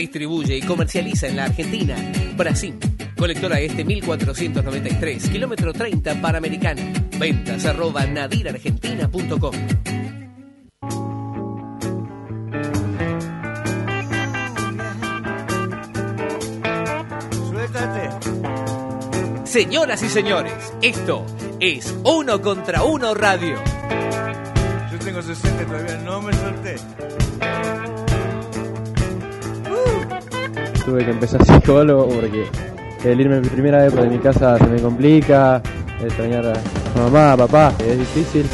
Distribuye y comercializa en la Argentina. Brasil. Colectora Este 1493, kilómetro 30 Panamericana. Ventas arroba nadirargentina.com. Señoras y señores, esto es Uno contra Uno Radio. Yo tengo 60 y todavía no me solté. Tuve que empezar psicólogo porque el irme por primera vez de mi casa se me complica, extrañar a mamá, a papá, es difícil.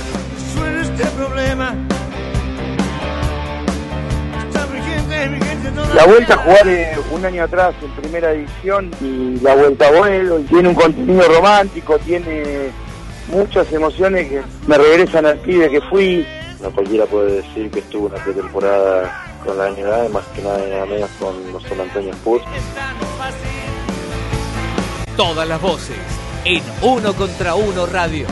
Suena este problema. La vuelta a jugar eh, un año atrás en primera división y la vuelta a vuelo, y tiene un contenido romántico, tiene muchas emociones que me regresan al pibe que fui. No cualquiera puede decir que estuvo una pretemporada con la NBA, más que nada nada menos con los San Antonio Spurs. Todas las voces en Uno contra Uno Radio.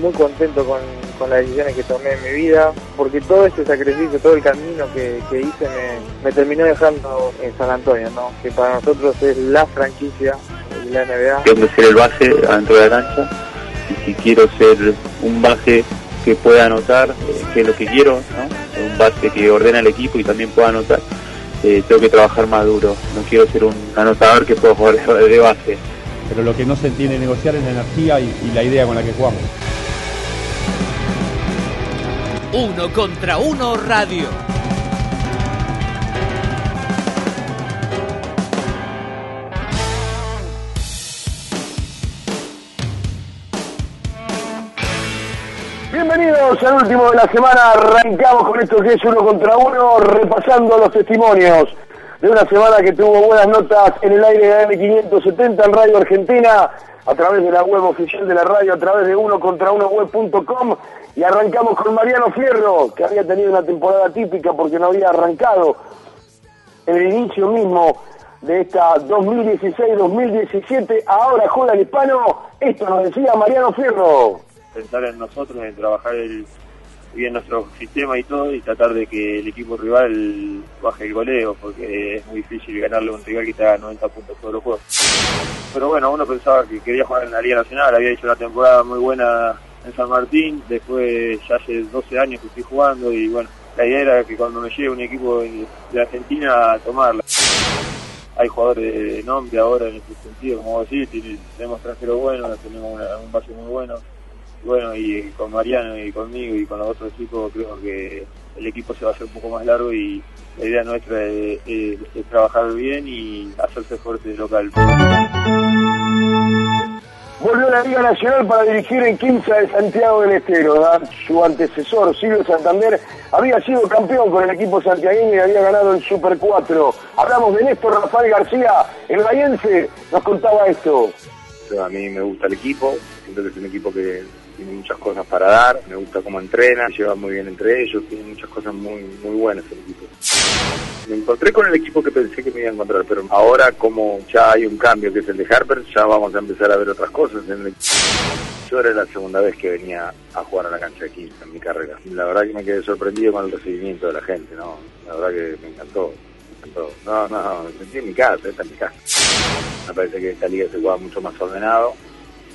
Muy contento con, con las decisiones que tomé en mi vida, porque todo este sacrificio, todo el camino que, que hice me, me terminó dejando en San Antonio, ¿no? que para nosotros es la franquicia de la NBA. Que ser el base adentro de la cancha y si quiero ser un base que pueda anotar, eh, que es lo que quiero, ¿no? un base que ordena el equipo y también pueda anotar, eh, tengo que trabajar más duro. No quiero ser un anotador que pueda jugar de de base. pero lo que no se tiene que negociar es la energía y, y la idea con la que jugamos. Uno contra Uno Radio. Bienvenidos al último de la semana, arrancamos con esto que es uno contra uno, repasando los testimonios de una semana que tuvo buenas notas en el aire de AM570 en Radio Argentina, a través de la web oficial de la radio, a través de uno contra uno web.com y arrancamos con Mariano Fierro, que había tenido una temporada típica porque no había arrancado en el inicio mismo de esta 2016-2017, ahora juega el hispano, esto nos decía Mariano Fierro. Pensar en nosotros, en trabajar el, bien nuestro sistema y todo y tratar de que el equipo rival baje el goleo, porque es muy difícil ganarle a un rival que te haga 90 puntos todos los juegos. Pero bueno, uno pensaba que quería jugar en la Liga Nacional, había hecho una temporada muy buena en San Martín, después ya hace 12 años que estoy jugando y bueno, la idea era que cuando me llegue un equipo de Argentina, tomarla. Hay jugadores de nombre ahora en ese sentido, como tiene- tenemos extranjeros buenos, tenemos una- un base muy bueno. Bueno, y con Mariano y conmigo y con los otros chicos creo que el equipo se va a hacer un poco más largo y la idea nuestra es, es- es trabajar bien y hacerse fuerte local. Volvió a la Liga Nacional para dirigir en Quinza de Santiago del Estero. ¿verdad? Su antecesor, Silvio Santander, había sido campeón con el equipo santiagueño y había ganado el Super 4. Hablamos de Néstor Rafael García, el bayense, nos contaba esto. A mí me gusta el equipo, siento que es un equipo que tiene muchas cosas para dar, me gusta cómo entrena, lleva muy bien entre ellos, tiene muchas cosas muy muy buenas el equipo. Me encontré con el equipo que pensé que me iba a encontrar, pero ahora como ya hay un cambio que es el de Harper, ya vamos a empezar a ver otras cosas. En el... Yo era la segunda vez que venía a jugar a la cancha aquí en mi carrera. La verdad que me quedé sorprendido con el recibimiento de la gente, ¿no? La verdad que me encantó. me encantó. No, no, no, me sentí en mi casa, esta es mi casa. Me parece que esta liga se juega mucho más ordenado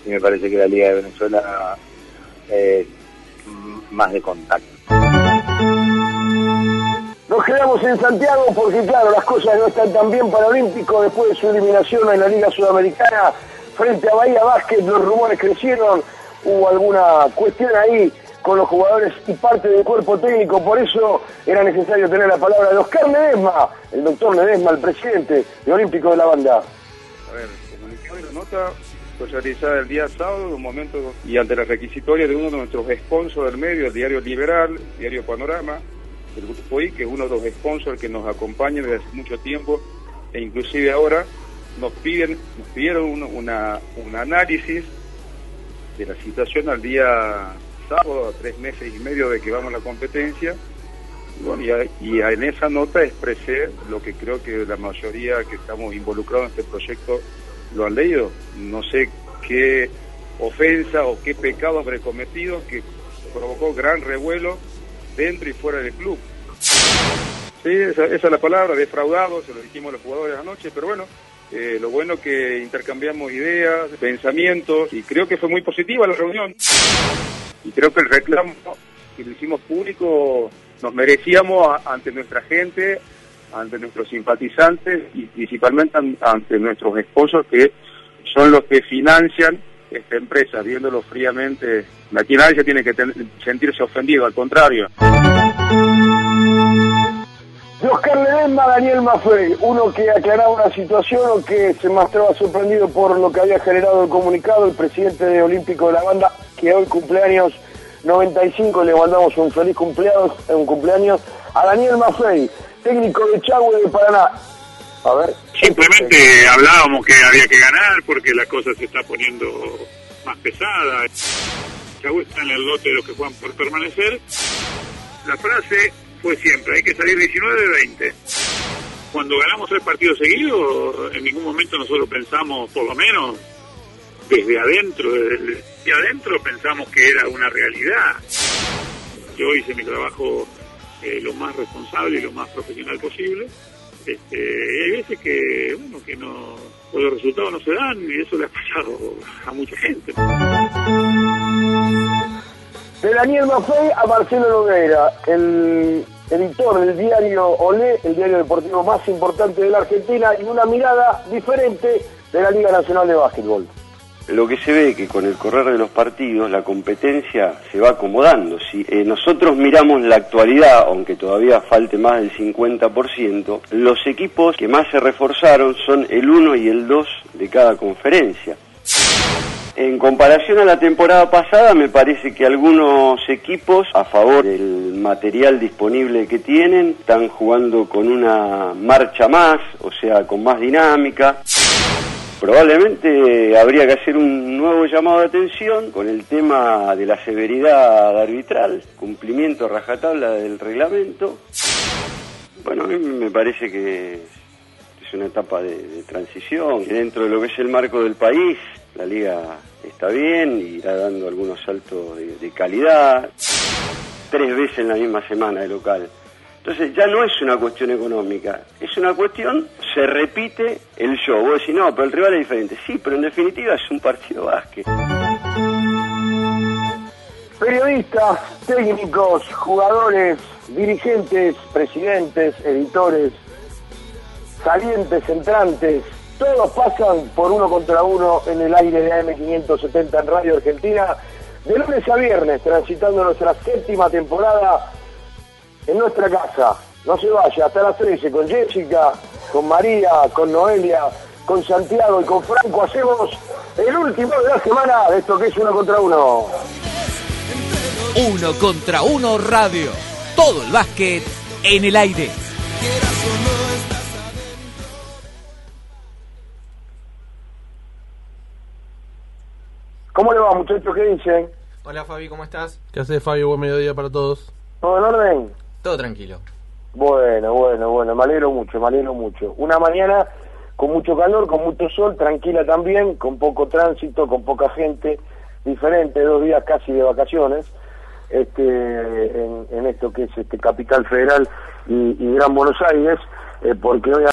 y me parece que la liga de Venezuela mm, más de contacto. Nos quedamos en Santiago porque, claro, las cosas no están tan bien para Olímpico después de su eliminación en la Liga Sudamericana frente a Bahía Básquet. Los rumores crecieron, hubo alguna cuestión ahí con los jugadores y parte del cuerpo técnico. Por eso era necesario tener la palabra de Oscar Ledesma, el doctor Ledesma, el presidente de Olímpico de la banda. A ver, comunicado la nota fue el día sábado, en un momento y ante la requisitoria de uno de nuestros sponsors del medio, el diario Liberal, diario Panorama, el Grupo I, que es uno de los sponsors que nos acompaña desde hace mucho tiempo, e inclusive ahora nos piden, nos pidieron un, una, un análisis de la situación al día sábado, a tres meses y medio de que vamos a la competencia, y bueno, y, a- y en esa nota expresé lo que creo que la mayoría que estamos involucrados en este proyecto lo han leído. No sé qué ofensa o qué pecado habré cometido que provocó gran revuelo dentro y fuera del club. Sí, esa, esa es la palabra, defraudado, se lo dijimos a los jugadores anoche, pero bueno, eh, lo bueno que intercambiamos ideas, pensamientos, y creo que fue muy positiva la reunión. Y creo que el reclamo que lo hicimos público nos merecíamos ante nuestra gente, ante nuestros simpatizantes y principalmente an- ante nuestros esposos que son los que financian esta empresa, viéndolo fríamente. Aquí nadie tiene que sentirse ofendido, al contrario. De Oscar Ledesma Daniel Maffei, uno que aclaraba una situación o que se mostraba sorprendido por lo que había generado el comunicado, el presidente de Olímpico de la banda, que hoy cumpleaños 95, le mandamos un feliz cumpleaños, un cumpleaños a Daniel Maffei, técnico de Chagüe de Paraná. A ver. Simplemente hablábamos que había que ganar porque la cosa se está poniendo más pesada. Chagüe está en el lote de los que juegan por permanecer. La frase fue siempre, hay que salir 19 de 20. Cuando ganamos tres partidos seguidos, en ningún momento nosotros pensamos, por lo menos desde adentro, desde de adentro pensamos que era una realidad. Yo hice mi trabajo eh, lo más responsable y lo más profesional posible. Este, hay veces que, bueno, que no, los resultados no se dan y eso le ha pasado a mucha gente. De Daniel Maffei a Marcelo Nogueira, el editor del diario Olé, el diario deportivo más importante de la Argentina, y una mirada diferente de la Liga Nacional de Básquetbol. Lo que se ve que con el correr de los partidos la competencia se va acomodando. Si eh, nosotros miramos la actualidad, aunque todavía falte más del 50%, los equipos que más se reforzaron son el 1 y el 2 de cada conferencia. En comparación a la temporada pasada, me parece que algunos equipos, a favor del material disponible que tienen, están jugando con una marcha más, o sea, con más dinámica. Probablemente habría que hacer un nuevo llamado de atención con el tema de la severidad arbitral, cumplimiento rajatabla del reglamento. Bueno, a mí me parece que es una etapa de, transición. Dentro de lo que es el marco del país, la liga está bien y está dando algunos saltos de, de calidad. Tres veces en la misma semana de local. Entonces ya no es una cuestión económica, es una cuestión, se repite el show. Vos decís, no, pero el rival es diferente. Sí, pero en definitiva es un partido básquet. Periodistas, técnicos, jugadores, dirigentes, presidentes, editores, salientes, entrantes, todos pasan por uno contra uno en el aire de AM570 en Radio Argentina, de lunes a viernes, transitando nuestra séptima temporada en nuestra casa. No se vaya, hasta las 13 con Jessica, con María, con Noelia, con Santiago y con Franco hacemos el último de la semana de esto que es uno contra uno. Uno contra uno radio. Todo el básquet en el aire. ¿Cómo le va, muchachos? ¿Qué dicen? Hola Fabi, ¿cómo estás? ¿Qué hace Fabio? Buen mediodía para todos. ¿Todo en orden? Todo tranquilo. Bueno, bueno, bueno, me alegro mucho, me alegro mucho. Una mañana con mucho calor, con mucho sol, tranquila también, con poco tránsito, con poca gente, diferente, dos días casi de vacaciones, este, en, esto que es este Capital Federal y, y Gran Buenos Aires, eh, porque hoy